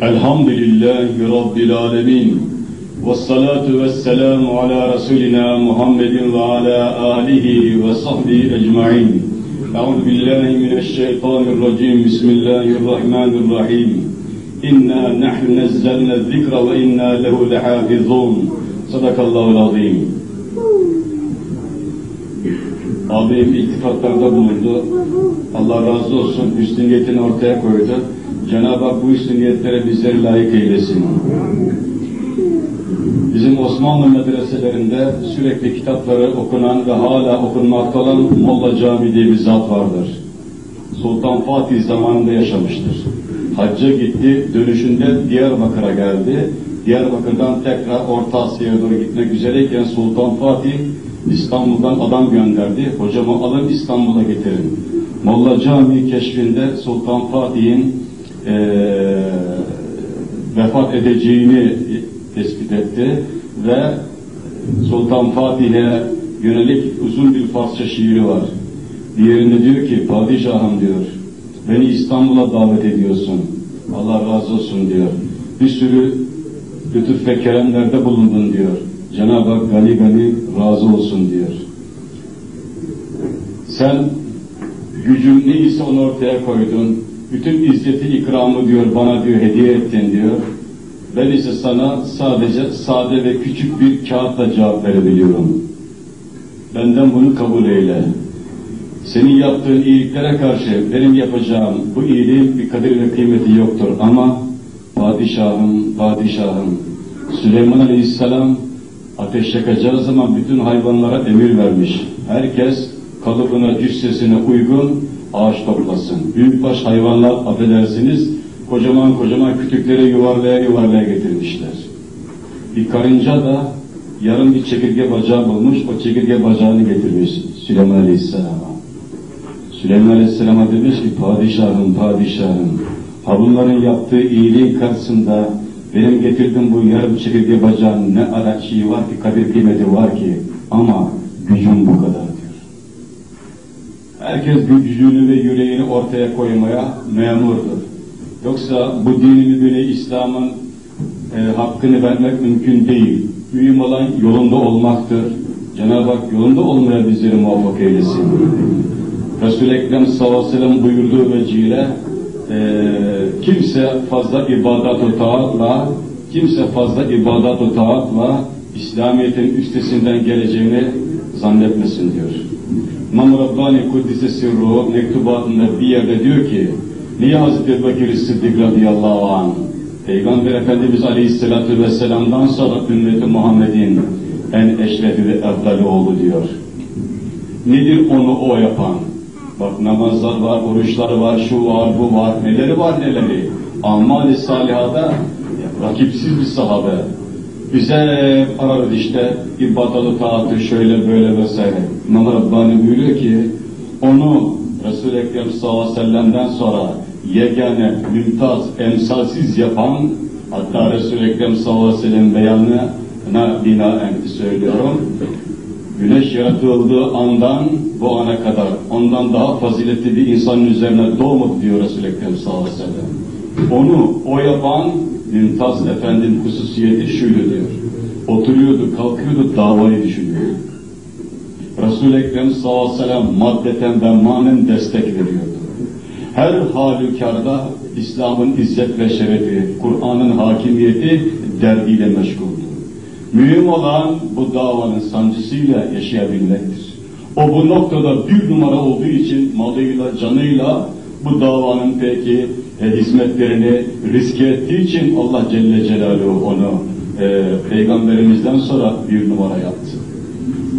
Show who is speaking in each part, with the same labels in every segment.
Speaker 1: Elhamdülillahi Rabbil alemin. Vessalatu vesselamu ala Resulina Muhammedin ve ala alihi ve sahbihi ecma'in. Euzu billahi mineşşeytanirracim. Bismillahirrahmanirrahim. İnna nahnu nazzalna zikra ve inna lehu lehafizun. Sadakallahu azim. Abim iltifatlarda bulundu. Allah razı olsun. Hüsnü ortaya koydu. Cenab-ı Hak bu üstün niyetlere bizleri layık eylesin. Bizim Osmanlı medreselerinde sürekli kitapları okunan ve hala okunmakta olan Molla Cami diye bir zat vardır. Sultan Fatih zamanında yaşamıştır. Hacca gitti, dönüşünde Diyarbakır'a geldi. Diyarbakır'dan tekrar Orta Asya'ya doğru gitmek üzereyken Sultan Fatih İstanbul'dan adam gönderdi. Hocamı alın İstanbul'a getirin. Molla Camii keşfinde Sultan Fatih'in eee, vefat edeceğini tespit etti ve Sultan Fatih'e yönelik uzun bir Farsça şiiri var. Diğerinde diyor ki, padişahım diyor, beni İstanbul'a davet ediyorsun. Allah razı olsun diyor. Bir sürü lütuf ve keremlerde bulundun diyor. Cenab-ı Hak gani gani razı olsun diyor. Sen gücün neyse onu ortaya koydun. Bütün izzeti ikramı diyor bana diyor hediye ettin diyor. Ben ise sana sadece sade ve küçük bir kağıtla cevap verebiliyorum. Benden bunu kabul eyle. Senin yaptığın iyiliklere karşı benim yapacağım bu iyiliğin bir kadir ve kıymeti yoktur ama padişahım, padişahım Süleyman Aleyhisselam ateş yakacağı zaman bütün hayvanlara emir vermiş. Herkes kalıbına, cüssesine uygun ağaç toplasın. Büyükbaş hayvanlar affedersiniz kocaman kocaman kütükleri yuvarlaya yuvarlaya getirmişler. Bir karınca da yarım bir çekirge bacağı bulmuş, o çekirge bacağını getirmiş Süleyman Aleyhisselam'a. Süleyman Aleyhisselam'a demiş ki padişahım, padişahım, ha bunların yaptığı iyiliğin karşısında benim getirdiğim bu yarım çekirge bacağın ne ara var ki, kadir kıymeti var ki ama gücüm bu kadar. Herkes gücünü ve yüreğini ortaya koymaya memurdur. Yoksa bu dinin böyle İslam'ın e, hakkını vermek mümkün değil. Mühim olan yolunda olmaktır. Cenab-ı Hak yolunda olmaya bizleri muvaffak eylesin. Resul-i Ekrem sallallahu aleyhi ve sellem buyurduğu vecihle e, kimse fazla ibadat-ı taatla kimse fazla ibadat-ı taatla İslamiyet'in üstesinden geleceğini zannetmesin diyor. İmam Rabbani Kuddise Sirru mektubatında bir yerde diyor ki Niye Hazreti Bekir Sıddık radıyallahu anh Peygamber Efendimiz Aleyhisselatü Vesselam'dan sonra ümmeti Muhammed'in en eşrefi ve evdali oldu diyor. Nedir onu o yapan? Bak namazlar var, oruçlar var, şu var, bu var, neleri var neleri. Amal-i salihada rakipsiz bir sahabe. Bize ararız işte ibadalı taatı şöyle böyle vesaire. İmam Rabbani buyuruyor ki onu Resul-i Ekrem sallallahu aleyhi ve sellem'den sonra yegane, mümtaz, emsalsiz yapan hatta Resul-i Ekrem sallallahu aleyhi ve sellem beyanına binaen söylüyorum. Güneş yaratıldığı andan bu ana kadar ondan daha faziletli bir insanın üzerine doğmadı diyor Resul-i Ekrem sallallahu aleyhi ve sellem. Onu o yapan Mümtaz Efendi'nin hususiyeti şuydu diyor. Oturuyordu, kalkıyordu, davayı düşünüyordu. Resul-i Ekrem sallallahu aleyhi ve sellem maddeten ve manen destek veriyordu. Her halükarda İslam'ın izzet ve şerefi, Kur'an'ın hakimiyeti derdiyle meşguldü. Mühim olan bu davanın sancısıyla yaşayabilmektir. O bu noktada bir numara olduğu için malıyla, canıyla bu davanın peki e, hizmetlerini riske ettiği için Allah Celle Celaluhu onu e, peygamberimizden sonra bir numara yaptı.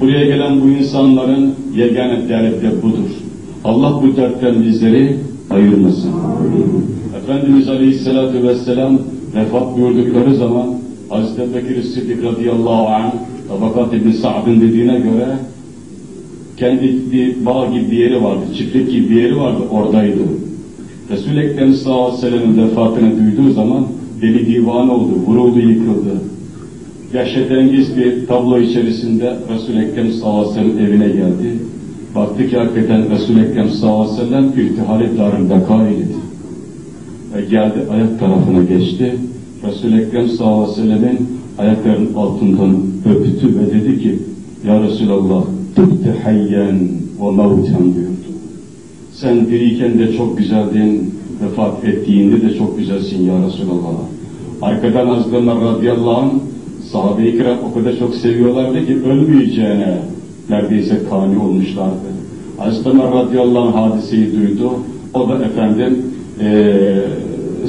Speaker 1: Buraya gelen bu insanların yegane derdi de budur. Allah bu dertten bizleri ayırmasın. Efendimiz Aleyhisselatü Vesselam vefat buyurdukları zaman Hazreti Bekir Sıddık radıyallahu anh Tabakat İbni Sa'd'ın dediğine göre kendi bir bağ gibi bir yeri vardı, çiftlik gibi bir yeri vardı, oradaydı. Resul-i Ekrem sallallahu aleyhi ve vefatını duyduğu zaman deli divan oldu, vuruldu, yıkıldı. Dehşetengiz bir tablo içerisinde Resul-i Ekrem sallallahu aleyhi evine geldi. Baktı ki hakikaten Resul-i Ekrem sallallahu aleyhi ve sellem darında kail idi. ve geldi ayak tarafına geçti. Resul-i Ekrem sallallahu aleyhi ayaklarının altından öptü ve dedi ki Ya Resulallah tıbte hayyen ve mevten buyurdu. Sen diriyken de çok güzeldin, vefat ettiğinde de çok güzelsin ya Resulallah. Arkadan Hazreti Ömer radıyallahu anh sahabe-i kiram o kadar çok seviyorlardı ki ölmeyeceğine neredeyse kani olmuşlardı. Hazreti Ömer radıyallahu anh hadiseyi duydu. O da efendim ee,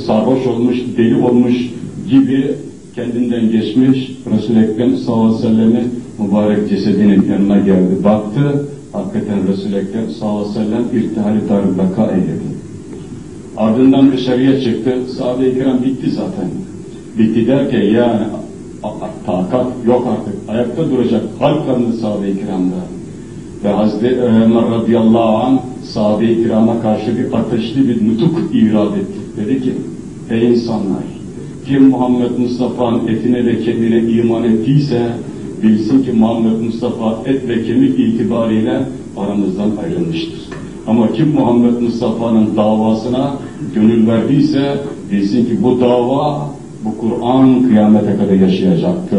Speaker 1: sarhoş olmuş, deli olmuş gibi kendinden geçmiş Resul-i Ekrem sallallahu aleyhi ve sellem'in mübarek cesedinin yanına geldi. Baktı, hakikaten Resul-i Ekrem sallallahu aleyhi ve sellem irtihali darübeka eyledi. Ardından dışarıya çıktı, sahabe-i kiram bitti zaten. Bitti derken yani takat yok artık, ayakta duracak kalp kalmadı sahabe-i kiramda. Ve Hazreti Ömer radıyallahu anh sahabe-i kirama karşı bir ateşli bir nutuk irad etti. Dedi ki, ey insanlar, kim Muhammed Mustafa'nın etine ve kemiğine iman ettiyse, bilsin ki Muhammed Mustafa et ve kemik itibariyle aramızdan ayrılmıştır. Ama kim Muhammed Mustafa'nın davasına gönül verdiyse, bilsin ki bu dava, bu Kur'an kıyamete kadar yaşayacaktır.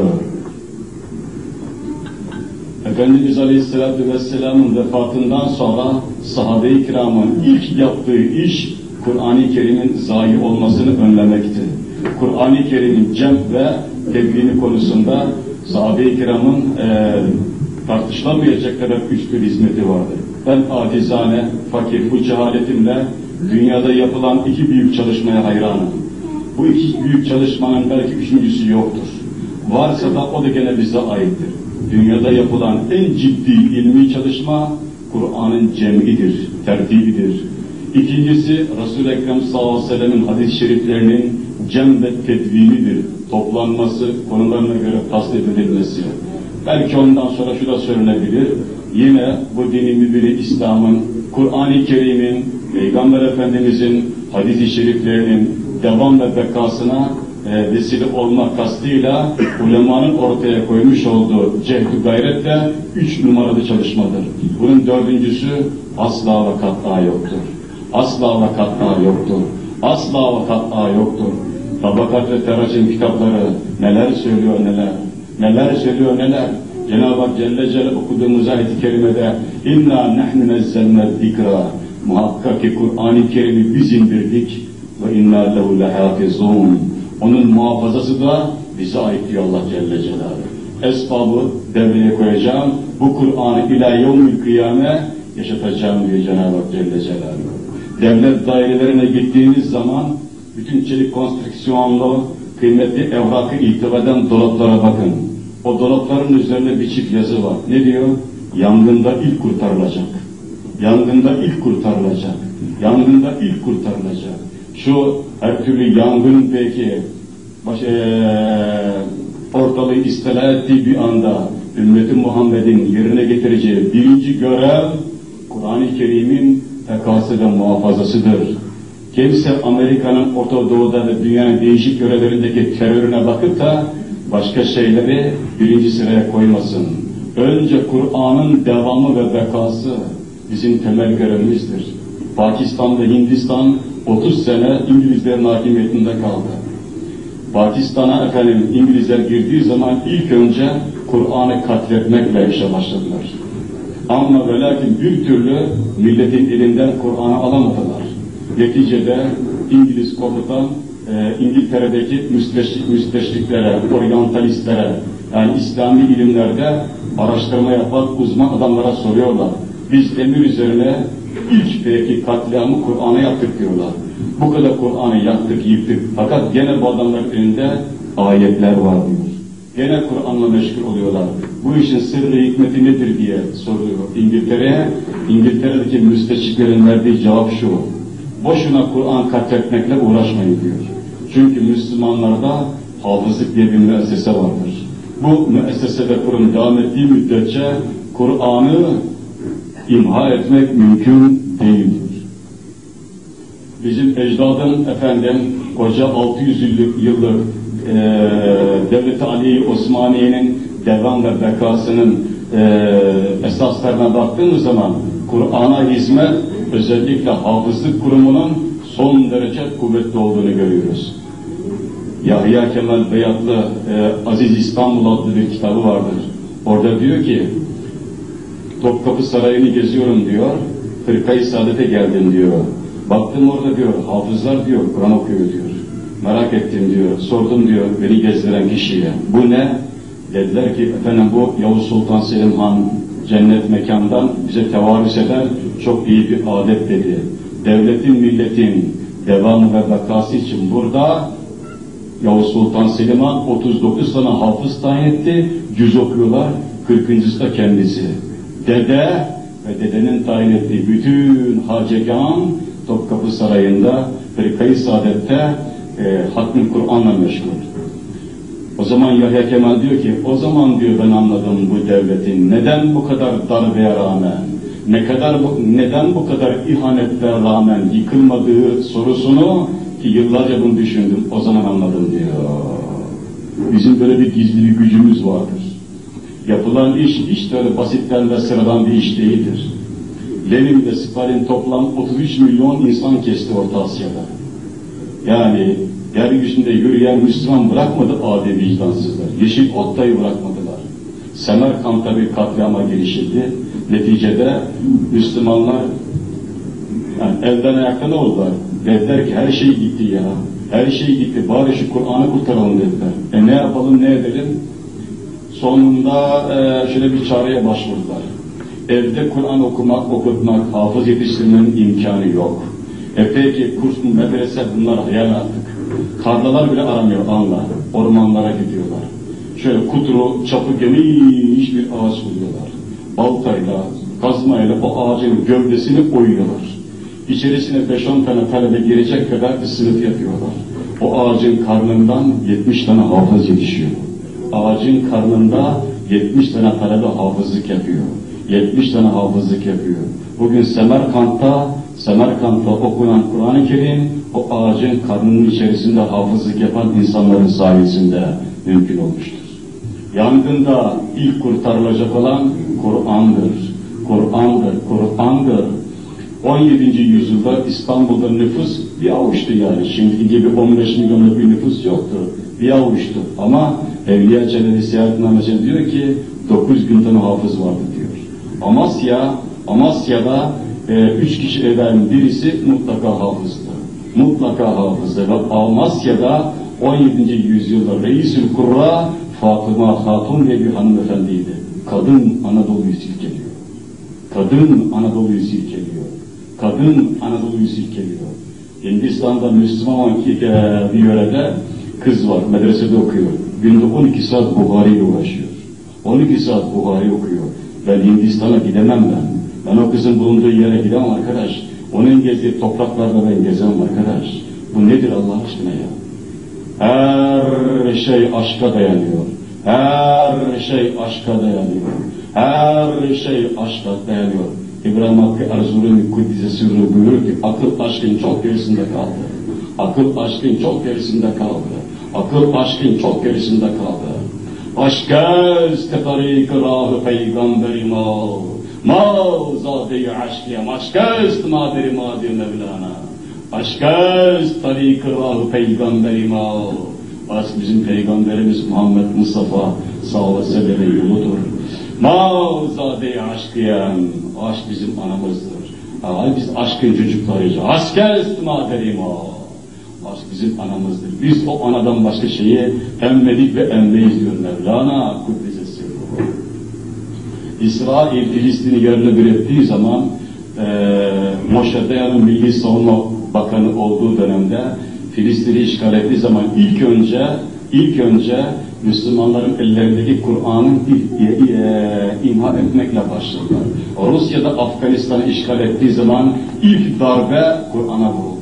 Speaker 1: Efendimiz Aleyhisselatü Vesselam'ın vefatından sonra sahabe-i kiramın ilk yaptığı iş Kur'an-ı Kerim'in zayi olmasını önlemekti. Kur'an-ı Kerim'in cem ve tedvini konusunda sahabe-i kiramın e, tartışılamayacak kadar üst bir hizmeti vardı. Ben acizane, fakir, bu cehaletimle dünyada yapılan iki büyük çalışmaya hayranım. Bu iki büyük çalışmanın belki üçüncüsü yoktur. Varsa da o da gene bize aittir. Dünyada yapılan en ciddi ilmi çalışma Kur'an'ın cem'idir, tertibidir. İkincisi Resul-i Ekrem sallallahu aleyhi ve sellem'in hadis-i şeriflerinin cem ve tedvinidir. Toplanması, konularına göre edilmesi. Belki ondan sonra şu da söylenebilir. Yine bu dinin mübiri İslam'ın, Kur'an-ı Kerim'in, Peygamber Efendimiz'in hadis-i şeriflerinin devam ve bekasına e, vesile olmak kastıyla ulemanın ortaya koymuş olduğu cehd gayretle üç numaralı çalışmadır. Bunun dördüncüsü asla ve kat'a yoktur. Asla ve kat'a yoktur. Asla ve kat'a yoktur. Tabakat ve Teracim kitapları neler söylüyor neler, neler söylüyor neler. Cenab-ı Hak Celle Celle okuduğumuz ayet-i kerimede inna nehnu nezzelne zikra muhakkak ki Kur'an-ı Kerim'i biz indirdik ve inna lehu lehafizun onun muhafazası da bize ait diyor Allah Celle Celaluhu. Esbabı devreye koyacağım, bu Kur'an'ı ila yevmül kıyame yaşatacağım diyor Cenab-ı Hak Celle Celaluhu. Devlet dairelerine gittiğiniz zaman bütün çelik konstrüksiyonlu kıymetli evrakı iltifaden dolaplara bakın. O dolapların üzerinde bir çift yazı var. Ne diyor? Yangında ilk kurtarılacak. Yangında ilk kurtarılacak. Yangında ilk kurtarılacak. Şu her türlü yangın belki baş, ee, ortalığı istila ettiği bir anda ümmeti Muhammed'in yerine getireceği birinci görev Kur'an-ı Kerim'in tekası ve muhafazasıdır. Kimse Amerika'nın Orta Doğu'da ve dünyanın değişik yörelerindeki terörüne bakıp da başka şeyleri birinci sıraya koymasın. Önce Kur'an'ın devamı ve bekası bizim temel görevimizdir. Pakistan ve Hindistan 30 sene İngilizlerin hakimiyetinde kaldı. Pakistan'a efendim İngilizler girdiği zaman ilk önce Kur'an'ı katletmekle işe başladılar. Ama ve bir türlü milletin elinden Kur'an'ı alamadılar. Neticede İngiliz komutan e, İngiltere'deki müsteşrik, müsteşriklere, oryantalistlere yani İslami ilimlerde araştırma yapan uzman adamlara soruyorlar. Biz emir üzerine ilk belki katliamı Kur'an'a yaptık diyorlar. Bu kadar Kur'an'ı yaktık, yıktık. Fakat gene bu adamların elinde ayetler var diyor. Gene Kur'an'la meşgul oluyorlar. Bu işin sırrı hikmeti nedir diye soruyor İngiltere'ye. İngiltere'deki müsteşriklerin verdiği cevap şu. Boşuna Kur'an katletmekle uğraşmayın diyor. Çünkü Müslümanlarda hafızlık diye bir müessese vardır. Bu müessesede kurum devam ettiği müddetçe Kur'an'ı imha etmek mümkün değildir. Bizim ecdadın efendim koca 600 yıllık, yıllık e, Devlet-i Ali Osmaniye'nin devam ve bekasının e, esaslarına baktığımız zaman Kur'an'a hizmet özellikle hafızlık kurumunun son derece kuvvetli olduğunu görüyoruz. Yahya Kemal Beyatlı e, Aziz İstanbul adlı bir kitabı vardır. Orada diyor ki Topkapı Sarayı'nı geziyorum diyor. Fırkayı Saadet'e geldim diyor. Baktım orada diyor, hafızlar diyor, Kur'an okuyor diyor. Merak ettim diyor, sordum diyor beni gezdiren kişiye. Bu ne? Dediler ki efendim bu Yavuz Sultan Selim Han cennet mekandan bize tevarüs eden çok iyi bir adet dedi. Devletin, milletin devamı ve bekası için burada Yavuz Sultan Selim Han 39 tane hafız tayin etti, cüz okuyorlar, 40.sı da kendisi. Dede ve dedenin tayin ettiği bütün hacegan Topkapı Sarayı'nda Fırkayı Saadet'te e, Hatmi Kur'an'la meşgul. O zaman Yahya Kemal diyor ki, o zaman diyor ben anladım bu devletin neden bu kadar darbeye rağmen, ne kadar bu, neden bu kadar ihanetlere rağmen yıkılmadığı sorusunu ki yıllarca bunu düşündüm, o zaman anladım diyor. Bizim böyle bir gizli bir gücümüz vardır. Yapılan iş de öyle basitten ve sıradan bir iş değildir. Lenin ve Stalin toplam 33 milyon insan kesti Orta Asya'da. Yani yeryüzünde yürüyen Müslüman bırakmadı adi vicdansızlar. Yeşil ot dahi bırakmadılar. Semerkant'ta bir katliama girişildi. Neticede Müslümanlar yani elden ayakta ne oldular? Dediler ki her şey gitti ya. Her şey gitti. Bari şu Kur'an'ı kurtaralım dediler. E ne yapalım ne edelim? Sonunda e, şöyle bir çareye başvurdular. Evde Kur'an okumak, okutmak, hafız yetiştirmenin imkanı yok. E peki kurs, medrese bunlar hayal artık. Tarlalar bile aramıyor anla. Ormanlara gidiyorlar. Şöyle kutru, çapı geniş bir ağaç buluyorlar. Baltayla, kazmayla o ağacın gövdesini oyuyorlar. İçerisine 5-10 tane talebe girecek kadar bir sınıf yapıyorlar. O ağacın karnından 70 tane hafız yetişiyor. Ağacın karnında 70 tane talebe hafızlık yapıyor. 70 tane hafızlık yapıyor. Bugün Semerkant'ta, Semerkant'ta okunan Kur'an-ı Kerim o ağacın karnının içerisinde hafızlık yapan insanların sayesinde mümkün olmuştur. Yangında ilk kurtarılacak olan Kur'an'dır. Kur'an'dır, Kur'an'dır. 17. yüzyılda İstanbul'da nüfus bir avuçtu yani. Şimdiki gibi 15 milyonluk bir nüfus yoktu. Bir avuçtu. Ama Evliya Celali Seyahatnamesi diyor ki 9 bin tane hafız vardı diyor. Amasya, Amasya'da e, üç kişiden birisi mutlaka hafızdı. Mutlaka hafızdı ve Amasya'da 17. yüzyılda Reisül Kurra Fatıma Hatun diye bir hanımefendiydi. Kadın Anadolu'yu silkeliyor. Kadın Anadolu'yu silkeliyor. Kadın Anadolu'yu silkeliyor. Hindistan'da Müslüman olan bir yörede kız var, medresede okuyor. Günde 12 saat Buhari ile uğraşıyor. 12 saat Buhari okuyor. Ben Hindistan'a gidemem ben. Ben o kızın bulunduğu yere gidemem arkadaş. Onun gezdiği topraklarda ben gezemem arkadaş. Bu nedir Allah aşkına ya? Her şey aşka dayanıyor. Her şey aşka dayanıyor. Her şey aşka dayanıyor. İbrahim Hakkı Erzurum'un Kuddise Sırrı buyuruyor ki akıl aşkın çok gerisinde kaldı. Akıl aşkın çok gerisinde kaldı. Akıl aşkın çok gerisinde kaldı. Aşk est tarik rah peygamberi ma. Ma zade-i aşkiyem. Aşk est maderi madi Mevlana. Aşk est tarik peygamberi ma. Aşk bizim peygamberimiz Muhammed Mustafa sallallahu aleyhi ve sellem'in yoludur. Ma zade-i aşkiyem. Aşk bizim anamızdır. Ay biz aşkın çocuklarıyız. Aşk est maderi ma. Aşk bizim anamızdır. Biz o anadan başka şeyi emmedik ve emmeyiz diyor Mevlana Sirruhu. İsrail Filistin'i yerle bir ettiği zaman e, Moshe Dayan'ın Milli Savunma Bakanı olduğu dönemde Filistin'i işgal ettiği zaman ilk önce ilk önce Müslümanların ellerindeki Kur'an'ı e, imha etmekle başladılar. Rusya'da Afganistan'ı işgal ettiği zaman ilk darbe Kur'an'a vuruldu.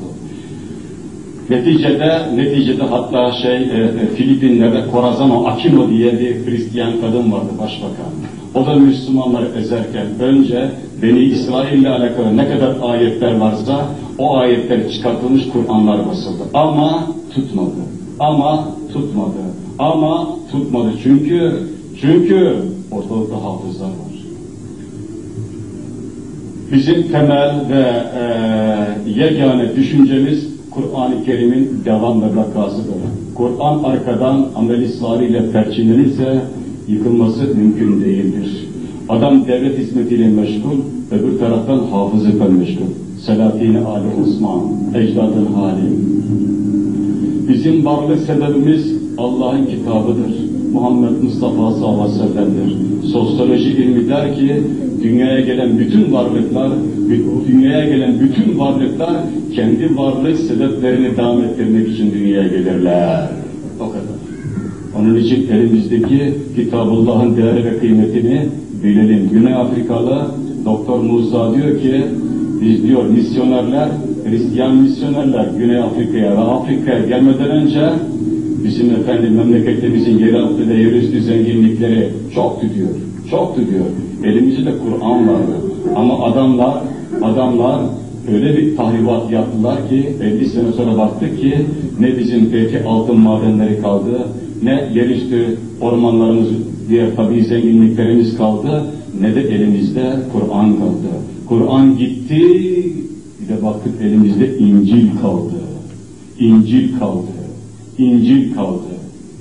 Speaker 1: Neticede, neticede hatta şey e, Filipinler'de Corazano Aquino diye bir Hristiyan kadın vardı başbakan. O da Müslümanları ezerken önce Beni İsrail ile alakalı ne kadar ayetler varsa o ayetler çıkartılmış Kur'anlar basıldı. Ama tutmadı. Ama tutmadı. Ama tutmadı. Çünkü çünkü ortalıkta hafızlar var. Bizim temel ve e, yegane düşüncemiz Kur'an-ı Kerim'in devam ve bakasıdır. Kur'an arkadan amel-i ile perçinlenirse yıkılması mümkün değildir. Adam devlet hizmetiyle meşgul, öbür taraftan hafızlıkla meşgul. Selahattin Ali Osman, ecdadın hali. Bizim varlık sebebimiz Allah'ın kitabıdır. Muhammed Mustafa sallallahu aleyhi ve sellem'dir. Sosyoloji ilmi der ki, dünyaya gelen bütün varlıklar, dünyaya gelen bütün varlıklar kendi varlık sebeplerini devam ettirmek için dünyaya gelirler. Onun için elimizdeki Kitabullah'ın değeri ve kıymetini bilelim. Güney Afrikalı Doktor Musa diyor ki, biz diyor misyonerler, Hristiyan misyonerler Güney Afrika'ya ve Afrika'ya gelmeden önce bizim efendim memleketimizin yeraltı ve yerüstü zenginlikleri çoktu diyor. Çoktu diyor. Elimizde de Kur'an vardı. Ama adamlar, adamlar öyle bir tahribat yaptılar ki 50 sene sonra baktık ki ne bizim peki altın madenleri kaldı, ne yerüstü ormanlarımız, diğer tabi zenginliklerimiz kaldı, ne de elimizde Kur'an kaldı. Kur'an gitti, bir de baktık elimizde İncil kaldı. İncil kaldı. İncil kaldı.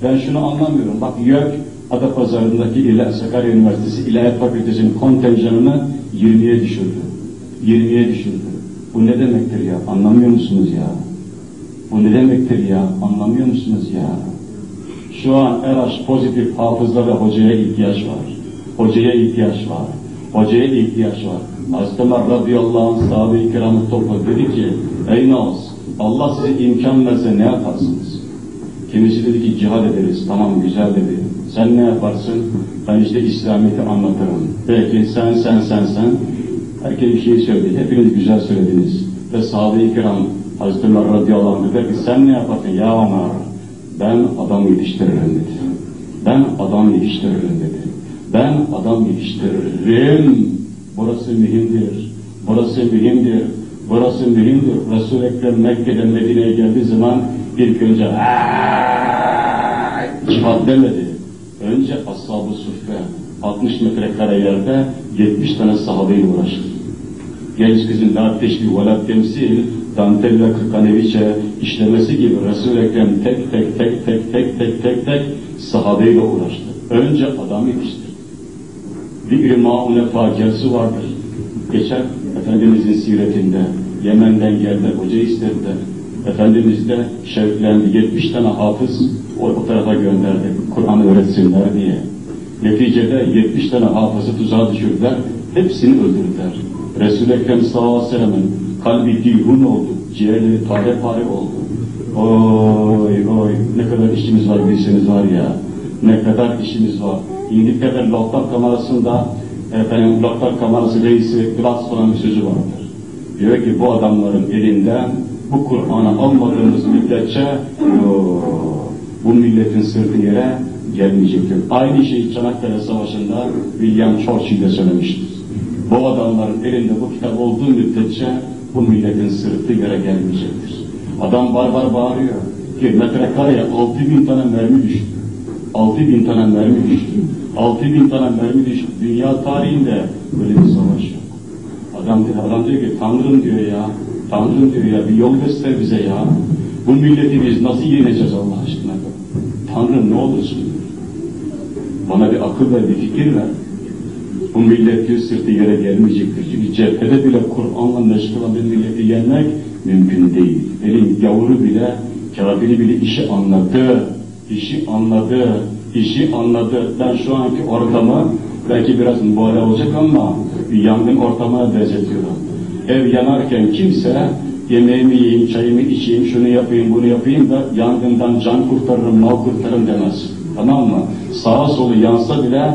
Speaker 1: Ben şunu anlamıyorum. Bak YÖK Adapazarı'ndaki İlah, Sakarya Üniversitesi İlahiyat Fakültesi'nin kontenjanını 20'ye düşürdü. 20'ye düşürdü. Bu ne demektir ya? Anlamıyor musunuz ya? Bu ne demektir ya? Anlamıyor musunuz ya? Şu an RH pozitif hafızla ve hocaya ihtiyaç var. Hocaya ihtiyaç var. Hocaya ihtiyaç var. Hazreti Ömer radıyallahu anh sahabe-i kiramı topladı dedi ki ey Naz Allah size imkan verse ne yaparsınız? Kimisi dedi ki cihad ederiz. Tamam güzel dedi. Sen ne yaparsın? Ben işte İslamiyet'i anlatırım. Peki sen sen sen sen. Herkes bir şey söyledi. Hepiniz güzel söylediniz. Ve sahabe-i kiram Hazreti Ömer radıyallahu anh dedi ki sen ne yaparsın ya Ömer? Ben adam yetiştiririm dedi. Ben adam yetiştiririm dedi. Ben adam yetiştiririm. Burası mühimdir. Burası mühimdir. Burası mühimdir. Resul-i Ekrem Mekke'den Medine'ye geldiği zaman ilk önce cihad demedi. Önce Ashab-ı Suffe 60 metrekare yerde 70 tane sahabeyle uğraştı. Genç kızın la teşbih ve la temsil dantel ve kırkaneviçe işlemesi gibi Resul-i Ekrem tek tek tek tek tek tek tek tek sahabeyle uğraştı. Önce adam yetiştirdi. Bir maune faciası vardır. Geçen Efendimizin siretinde Yemen'den geldi, hoca istediler. Efendimiz de şevklendi, 70 tane hafız o, o tarafa gönderdi, Kur'an öğretsinler diye. Neticede 70 tane hafızı tuzağa düşürdüler, hepsini öldürdüler. Resul-i Ekrem sallallahu aleyhi ve sellem'in kalbi dilhun oldu, ciğerleri pare pare oldu. Oy oy ne kadar işimiz var bilseniz var ya, ne kadar işimiz var. İngiltere'de Loktar kamerasında efendim Loktar kamerası reisi Glasgow'un bir sözü vardır. Diyor ki bu adamların elinden bu Kur'an'ı almadığımız müddetçe bu milletin sırtı yere gelmeyecektir. Aynı şeyi Çanakkale Savaşı'nda William Churchill de söylemiştir. Bu adamların elinde bu kitap olduğu müddetçe bu milletin sırtı yere gelmeyecektir. Adam barbar bağırıyor ki metrekareye altı bin tane mermi düştü. Altı bin tane mermi düştü. Altı bin tane mermi düştü. Dünya tarihinde böyle bir savaş yok. Adam, adam diyor ki Tanrım diyor ya, Tanrım diyor ya bir yol göster bize ya. Bu milleti biz nasıl yeneceğiz Allah aşkına? Tanrım ne olursun. Bana bir akıl ver, bir fikir ver. Bu millet diyor sırtı yere gelmeyecektir. Çünkü cephede bile Kur'an'la meşgul bir milleti yenmek mümkün değil. Elin yavru bile, kafiri bile işi anladı. işi anladı. işi anladı. Ben şu anki ortamı belki biraz mübarek olacak ama bir yangın ortamına benzetiyorum. Ev yanarken kimse yemeğimi yiyeyim, çayımı içeyim, şunu yapayım, bunu yapayım da yangından can kurtarırım, mal kurtarırım demez. Tamam mı? Sağa solu yansa bile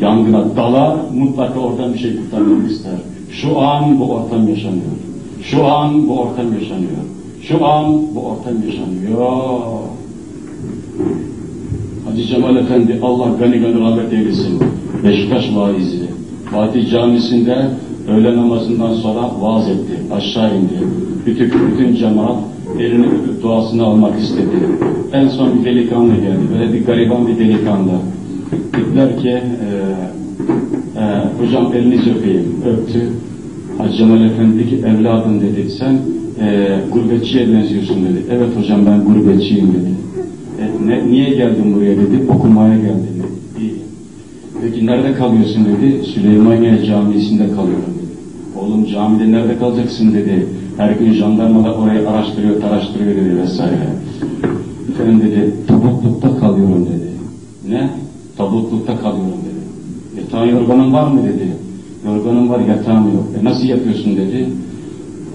Speaker 1: yangına dalar, mutlaka oradan bir şey kurtarmak ister. Şu an bu ortam yaşanıyor. Şu an bu ortam yaşanıyor. Şu an bu ortam yaşanıyor. Hacı Cemal Efendi Allah gani gani rahmet eylesin. Beşiktaş vaizi. Fatih Camisi'nde öğle namazından sonra vaaz etti. Aşağı indi. Bütün, bütün cemaat elini öpüp duasını almak istedi. En son bir delikanlı geldi. Böyle bir gariban bir delikanlı. Dediler ki e, e, hocam elinizi öpeyim. Öptü. Hacı Cemal Efendi ki evladım dedi sen e, gurbetçiye benziyorsun dedi. Evet hocam ben gurbetçiyim dedi. E, ne, niye geldin buraya dedi. Okumaya geldim dedi. İyi. Peki nerede kalıyorsun dedi. Süleymaniye Camisi'nde kalıyorum dedi. Oğlum camide nerede kalacaksın dedi. Her gün jandarma da orayı araştırıyor, taraştırıyor dedi vesaire. Efendim dedi, tabutlukta kalıyorum dedi. Ne? Tabutlukta kalıyorum dedi. Yatağın yorganın var mı dedi. Yorganım var, yatağım yok. E nasıl yapıyorsun dedi.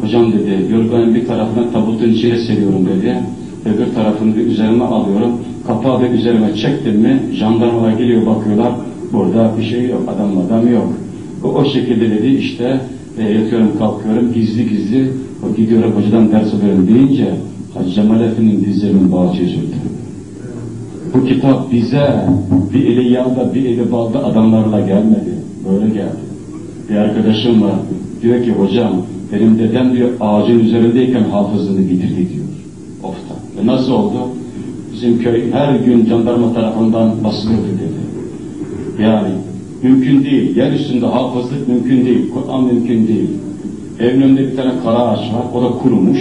Speaker 1: Hocam dedi, yorganın bir tarafını tabutun içine seriyorum dedi. Öbür tarafını bir üzerime alıyorum. Kapağı da üzerime çektim mi, jandarmalar geliyor bakıyorlar. Burada bir şey yok, adam adam yok. O, o şekilde dedi işte e, yatıyorum kalkıyorum gizli gizli o gidiyorum hocadan ders alıyorum deyince Hacı Cemal Efendi'nin dizlerinin bağı çözüldü. Bu kitap bize bir eli yağda bir eli balda adamlarla gelmedi. Böyle geldi. Bir arkadaşım var. Diyor ki hocam benim dedem diyor ağacın üzerindeyken hafızlığını bitirdi diyor. Ofta. Ve nasıl oldu? Bizim köy her gün jandarma tarafından basılırdı dedi. Yani mümkün değil. Yer üstünde hafızlık mümkün değil. Kur'an mümkün değil. Evin önünde bir tane kara ağaç var. O da kurumuş.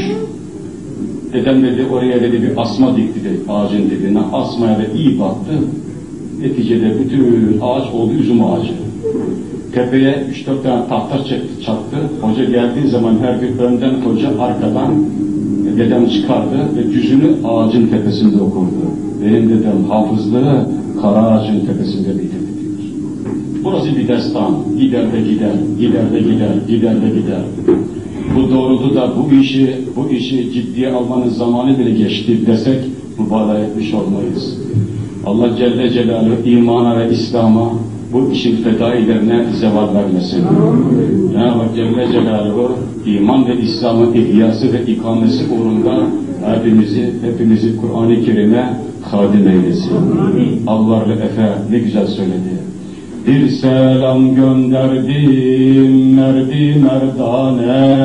Speaker 1: Dedem dedi oraya dedi bir asma dikti dedi ağacın dibine. Asmaya da iyi baktı. Neticede bütün ağaç oldu üzüm ağacı. Tepeye üç dört tane tahta çaktı, çaktı. Hoca geldiği zaman her gün önden hoca arkadan dedem çıkardı ve cüzünü ağacın tepesinde okurdu. Benim dedem hafızlığı kara ağacın tepesinde bitirdi. Burası bir destan. Gider de gider, gider de gider, gider de gider. Bu doğrultuda bu işi, bu işi ciddiye almanın zamanı bile geçti desek mübalağa etmiş olmayız. Allah Celle Celaluhu imana ve İslam'a bu işin fedailerine zeval vermesin. Cenab-ı Celle Celaluhu iman ve İslam'ın ihyası ve ikamesi uğrunda hepimizi, hepimizi Kur'an-ı Kerim'e hadim eylesin. Allah'lı Efe ne güzel söyledi. Bir selam gönderdim merdi merdane.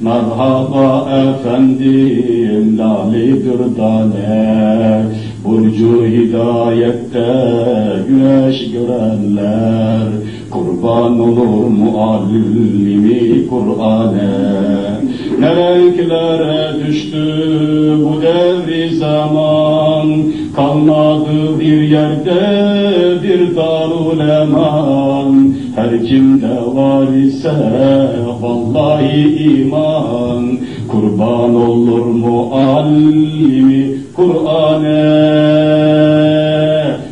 Speaker 1: Merhaba efendim lali dürdane. Burcu hidayette güneş görenler. Kurban olur muallimi Kur'an'e. Ne renklere düştü bu devri zaman. Kalmadı bir yerde bir darul eman. Her kimde var ise vallahi iman. Kurban olur muallimi Kur'an'e?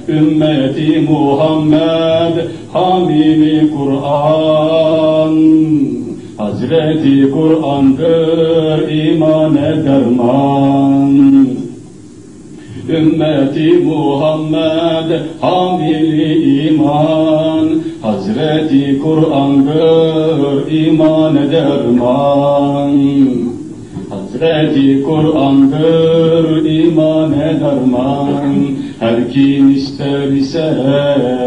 Speaker 1: Ümmeti Muhammed hamili Kur'an. Hazreti Kur'an'dır imane derman Ümmeti Muhammed hamili iman. Hazreti Kur'an'dır iman derman Hazreti Kur'an'dır iman derman Her kim ister ise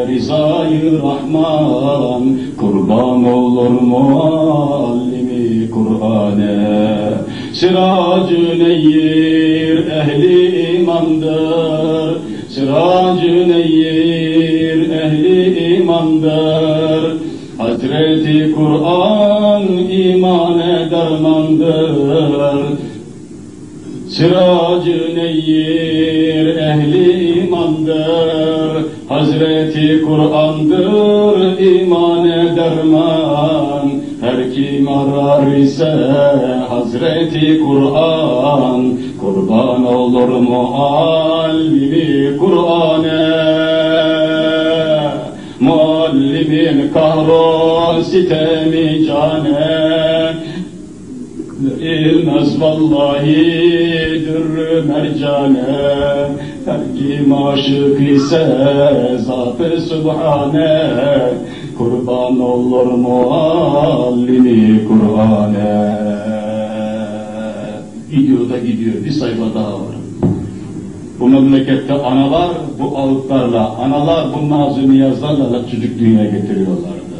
Speaker 1: rizayı Rahman. Kurban olur muallimi Kur'an'e. Siracı neyir ehli imandır Siracı neyir ehli imandır Hazreti Kur'an imane dermandır. Siracı neyir ehli imandır? Hazreti Kur'an'dır imane derman Her kim arar ise Hazreti Kur'an. Kurban olur muallimi Kur'an'e. Muallimin kahro sitemi cane. İlmez vallahi dürrü mercane. Her kim aşık ise zat-ı sübhane Kurban olur muallimi Kur'an'e Gidiyor da gidiyor bir sayfa daha var bu memlekette analar bu ağıtlarla, analar bu nazı niyazlarla çocuk dünyaya getiriyorlardı.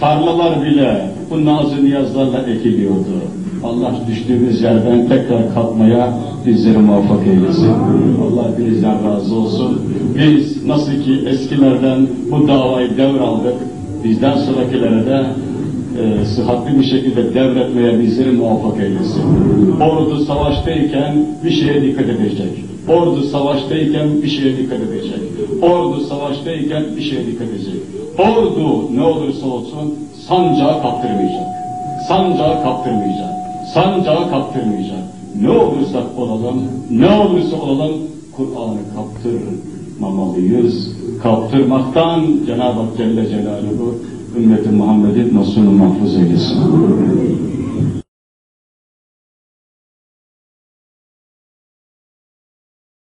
Speaker 1: Tarlalar bile bu nazı niyazlarla ekiliyordu. Allah düştüğümüz yerden tekrar kalkmaya bizleri muvaffak eylesin. Allah bizden razı olsun. Biz nasıl ki eskilerden bu davayı devraldık, bizden sonrakilere de e, sıhhatli bir şekilde devretmeye bizleri muvaffak eylesin. Ordu savaştayken bir şeye dikkat edecek. Ordu savaştayken bir şeye dikkat edecek. Ordu savaştayken bir şeye dikkat edecek. Ordu ne olursa olsun sancağı kaptırmayacak. Sancağı kaptırmayacak. Sancağı kaptırmayacak. Ne olursak olalım, ne olursa olalım Kur'an'ı kaptırmamalıyız. Kaptırmaktan Cenab-ı Hak Celle Celaluhu ümmeti Muhammed'i nasıl mahfuz eylesin.